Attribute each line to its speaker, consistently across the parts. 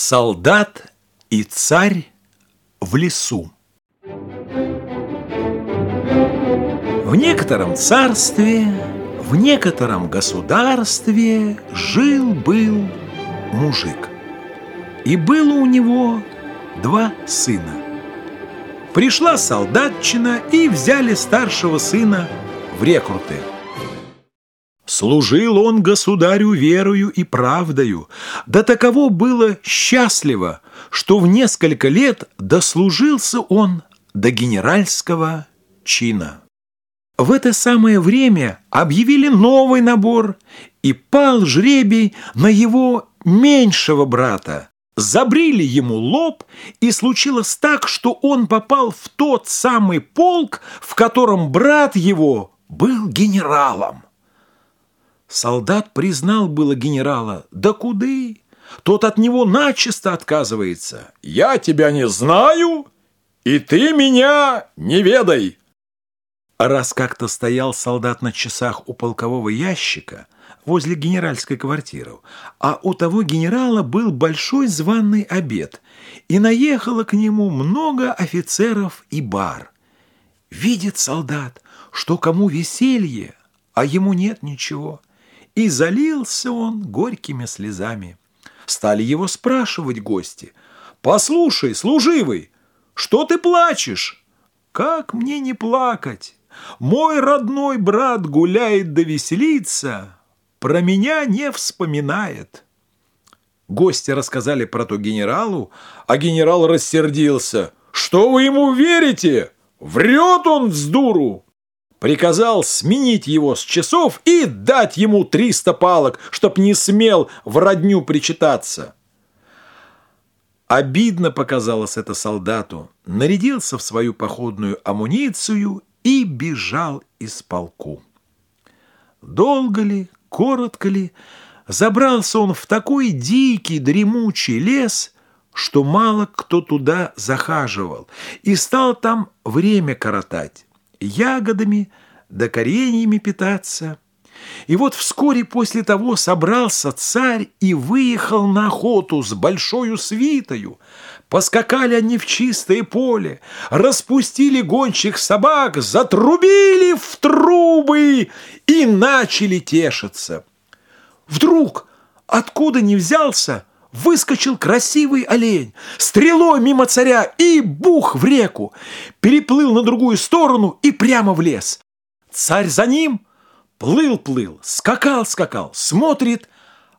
Speaker 1: Солдат и царь в лесу. В некотором царстве, в некотором государстве жил-был мужик. И было у него два сына. Пришла солдатчина и взяли старшего сына в рекруты. Служил он государю верою и правдою, да таково было счастливо, что в несколько лет дослужился он до генеральского чина. В это самое время объявили новый набор, и пал жребий на его меньшего брата. Забрили ему лоб, и случилось так, что он попал в тот самый полк, в котором брат его был генералом. Солдат признал было генерала. Да куды? Тот от него начисто отказывается. «Я тебя не знаю, и ты меня не ведай!» Раз как-то стоял солдат на часах у полкового ящика возле генеральской квартиры, а у того генерала был большой званный обед, и наехало к нему много офицеров и бар. Видит солдат, что кому веселье, а ему нет ничего – и залился он горькими слезами. Стали его спрашивать гости. «Послушай, служивый, что ты плачешь?» «Как мне не плакать? Мой родной брат гуляет да веселится, про меня не вспоминает». Гости рассказали про то генералу, а генерал рассердился. «Что вы ему верите? Врет он вздуру!» Приказал сменить его с часов и дать ему триста палок, чтоб не смел в родню причитаться. Обидно показалось это солдату, нарядился в свою походную амуницию и бежал из полку. Долго ли, коротко ли, забрался он в такой дикий дремучий лес, что мало кто туда захаживал, и стал там время коротать ягодами да кореньями питаться. И вот вскоре после того собрался царь и выехал на охоту с большою свитою. Поскакали они в чистое поле, распустили гончих собак, затрубили в трубы и начали тешиться. Вдруг, откуда ни взялся, выскочил красивый олень, стрелой мимо царя и бух в реку, переплыл на другую сторону и прямо в лес. Царь за ним плыл-плыл, скакал-скакал, смотрит,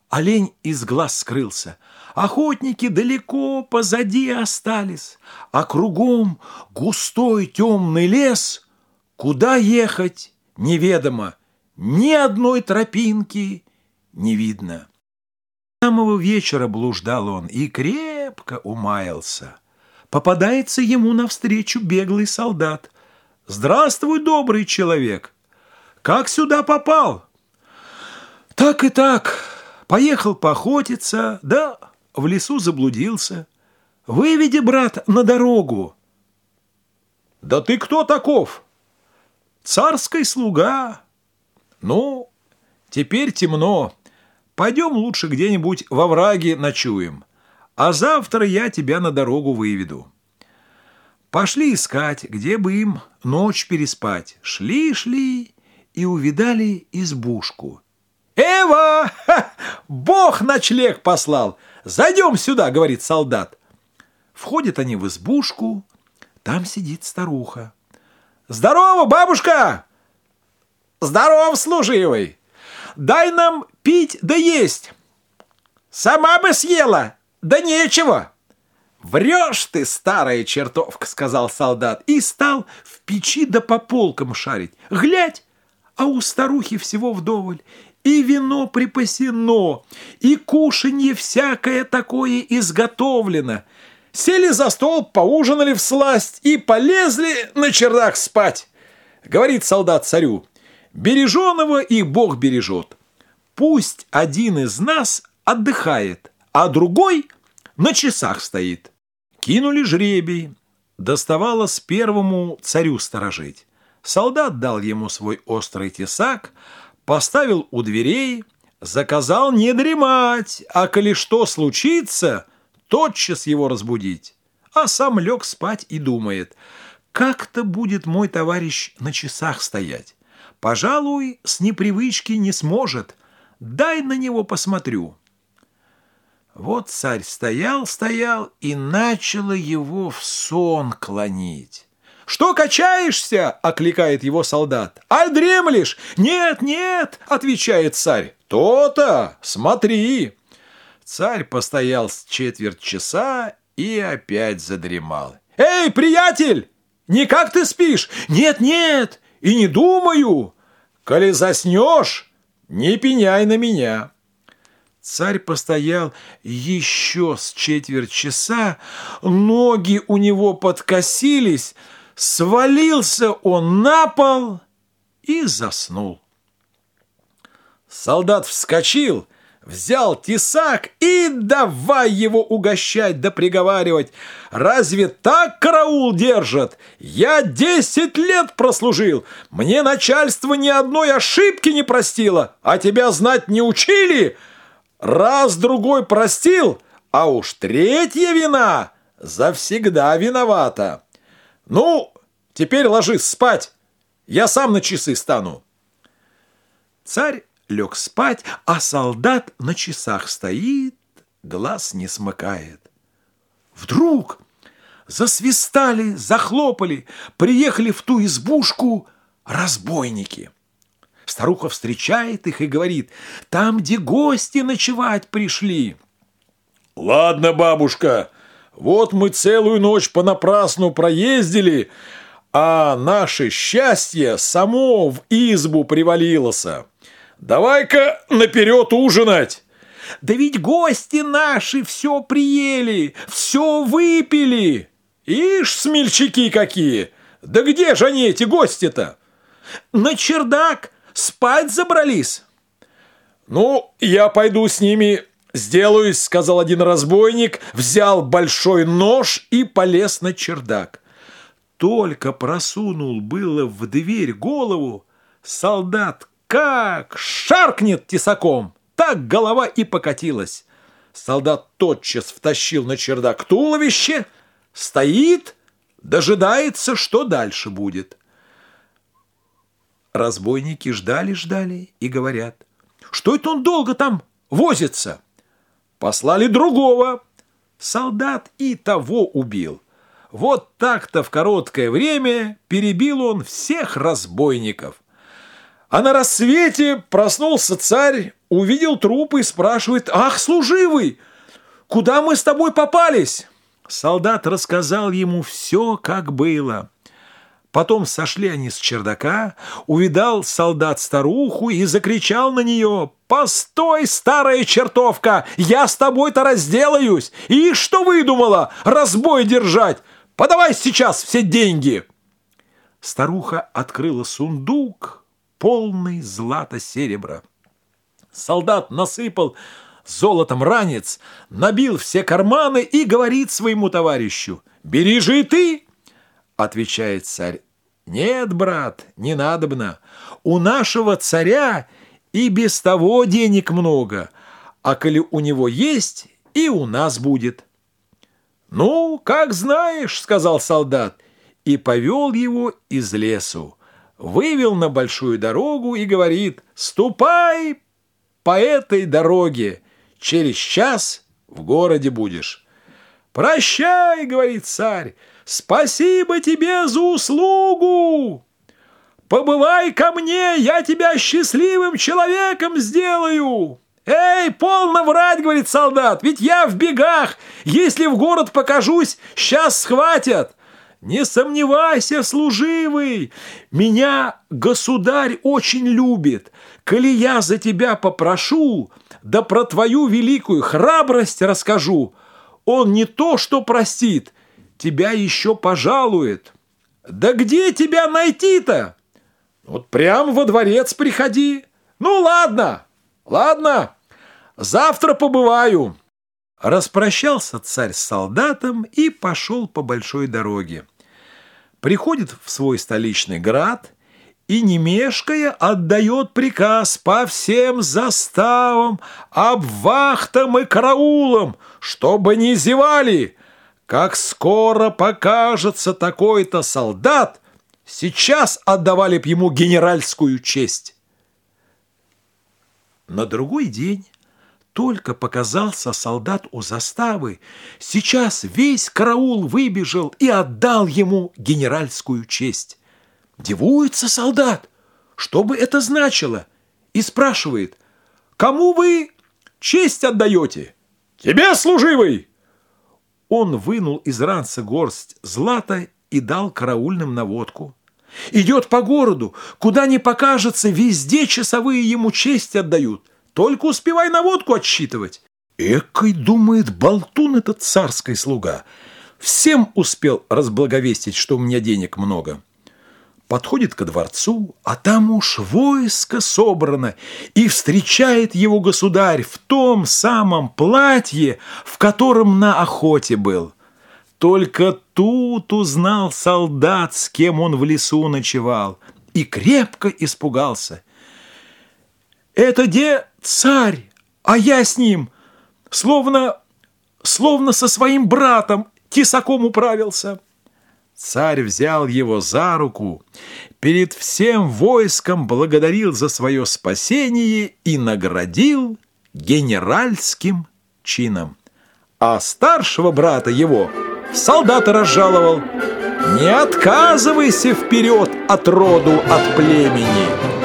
Speaker 1: олень из глаз скрылся. Охотники далеко позади остались, а кругом густой темный лес. Куда ехать, неведомо, ни одной тропинки не видно самого вечера блуждал он и крепко умаялся. Попадается ему навстречу беглый солдат. «Здравствуй, добрый человек! Как сюда попал?» «Так и так. Поехал поохотиться, да в лесу заблудился. Выведи, брат, на дорогу». «Да ты кто таков?» «Царский слуга». «Ну, теперь темно». Пойдем лучше где-нибудь во враге ночуем, а завтра я тебя на дорогу выведу. Пошли искать, где бы им ночь переспать. Шли-шли и увидали избушку. «Эва! Ха! Бог ночлег послал! Зайдем сюда!» — говорит солдат. Входят они в избушку, там сидит старуха. «Здорово, бабушка!» «Здоров, служивый!» Дай нам пить да есть. Сама бы съела, да нечего. Врешь ты, старая чертовка, сказал солдат, и стал в печи да по полкам шарить. Глядь, а у старухи всего вдоволь. И вино припасено, и кушанье всякое такое изготовлено. Сели за стол, поужинали в сласть и полезли на чердак спать. Говорит солдат царю, Береженого и Бог бережет. Пусть один из нас отдыхает, а другой на часах стоит. Кинули жребий. Доставалось первому царю сторожить. Солдат дал ему свой острый тесак, поставил у дверей, заказал не дремать, а коли что случится, тотчас его разбудить, а сам лег спать и думает, как-то будет мой товарищ на часах стоять. Пожалуй, с непривычки не сможет. Дай на него посмотрю. Вот царь стоял, стоял и начало его в сон клонить. «Что качаешься?» — окликает его солдат. «Аль дремлешь?» «Нет, нет!» — отвечает царь. «То-то! Смотри!» Царь постоял с четверть часа и опять задремал. «Эй, приятель! Никак ты спишь?» «Нет, нет! И не думаю! Коли заснешь, не пеняй на меня!» Царь постоял еще с четверть часа, ноги у него подкосились, свалился он на пол и заснул. Солдат вскочил, взял тесак и давай его угощать да приговаривать. Разве так караул держат? Я десять лет прослужил, мне начальство ни одной ошибки не простило, а тебя знать не учили. Раз-другой простил, а уж третья вина завсегда виновата. Ну, теперь ложись спать, я сам на часы стану. Царь лег спать, а солдат на часах стоит, глаз не смыкает. Вдруг засвистали, захлопали, приехали в ту избушку разбойники. Старуха встречает их и говорит, там, где гости ночевать пришли. «Ладно, бабушка, вот мы целую ночь понапрасну проездили, а наше счастье само в избу привалилось. Давай-ка наперед ужинать!» «Да ведь гости наши все приели, все выпили!» «Ишь, смельчаки какие! Да где же они, эти гости-то?» «На чердак спать забрались!» «Ну, я пойду с ними сделаюсь», — сказал один разбойник, взял большой нож и полез на чердак. Только просунул было в дверь голову, солдат как шаркнет тесаком, так голова и покатилась. Солдат тотчас втащил на чердак туловище, стоит, дожидается, что дальше будет. Разбойники ждали-ждали и говорят, что это он долго там возится. Послали другого. Солдат и того убил. Вот так-то в короткое время перебил он всех разбойников. А на рассвете проснулся царь, увидел трупы и спрашивает, «Ах, служивый, куда мы с тобой попались?» Солдат рассказал ему все, как было. Потом сошли они с чердака, увидал солдат старуху и закричал на нее, «Постой, старая чертовка, я с тобой-то разделаюсь! И что выдумала, разбой держать? Подавай сейчас все деньги!» Старуха открыла сундук, полный злата-серебра. Солдат насыпал золотом ранец, набил все карманы и говорит своему товарищу, «Бери же и ты!» Отвечает царь, «Нет, брат, не надобно. У нашего царя и без того денег много, а коли у него есть, и у нас будет». «Ну, как знаешь», — сказал солдат, и повел его из лесу вывел на большую дорогу и говорит «Ступай по этой дороге, через час в городе будешь». «Прощай», — говорит царь, — «спасибо тебе за услугу! Побывай ко мне, я тебя счастливым человеком сделаю!» «Эй, полно врать!» — говорит солдат. «Ведь я в бегах! Если в город покажусь, сейчас схватят!» Не сомневайся, служивый, меня государь очень любит. Коли я за тебя попрошу, да про твою великую храбрость расскажу, он не то что простит, тебя еще пожалует. Да где тебя найти-то? Вот прямо во дворец приходи. Ну ладно, ладно, завтра побываю. Распрощался царь с солдатом и пошел по большой дороге. Приходит в свой столичный град и, не мешкая, отдает приказ по всем заставам, обвахтам и караулам, чтобы не зевали. Как скоро покажется такой-то солдат, сейчас отдавали б ему генеральскую честь. На другой день только показался солдат у заставы, сейчас весь караул выбежал и отдал ему генеральскую честь. Дивуется солдат, что бы это значило, и спрашивает, кому вы честь отдаете? Тебе, служивый! Он вынул из ранца горсть злата и дал караульным наводку. Идет по городу, куда ни покажется, везде часовые ему честь отдают. Только успевай на водку отсчитывать. Экой, думает, болтун этот царский слуга. Всем успел разблаговестить, что у меня денег много. Подходит ко дворцу, а там уж войско собрано, и встречает его государь в том самом платье, в котором на охоте был. Только тут узнал солдат, с кем он в лесу ночевал, и крепко испугался. «Это где царь, а я с ним, словно, словно со своим братом тесаком управился». Царь взял его за руку, перед всем войском благодарил за свое спасение и наградил генеральским чином. А старшего брата его – солдата разжаловал. Не отказывайся вперед от роду, от племени.